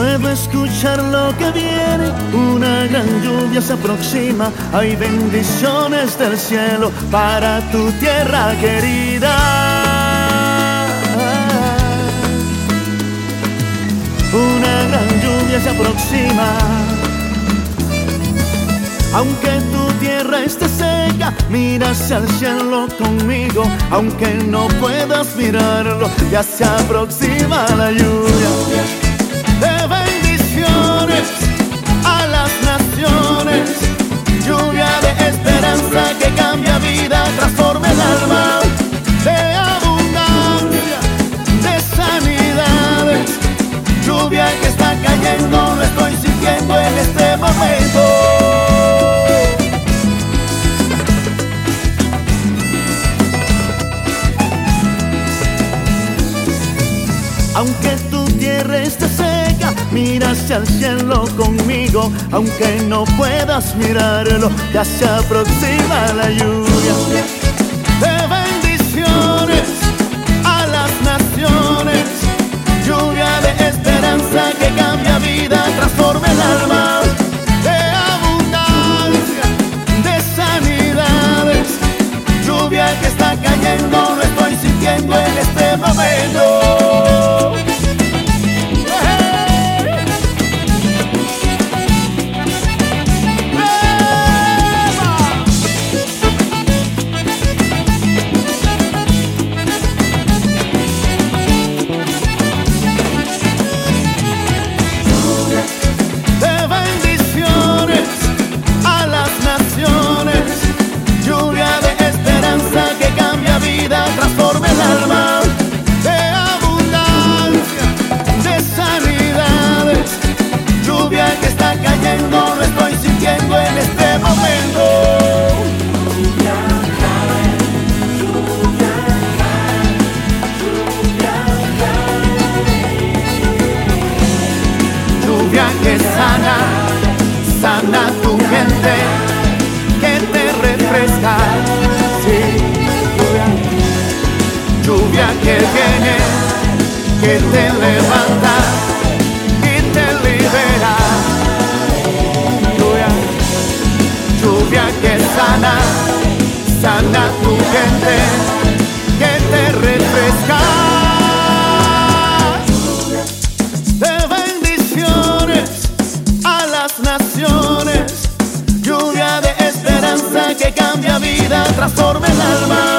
Puedo escuchar lo que viene, una gran lluvia se aproxima, hay bendiciones del cielo para tu tierra querida. Una gran lluvia se aproxima, aunque tu tierra esté seca, mira hacia el cielo conmigo, aunque no puedas mirarlo, ya se aproxima la lluvia Aunque tu tierra esté mira hacia el cielo conmigo, aunque no puedas mirarlo, ya se aproxima la lluvia lluvia que viene, que te levanta y te libera. Lluvia, lluvia que sana, sana tu gente, que te refresca. naciones, lluvia de esperanza que cambia vida, transforma el alma.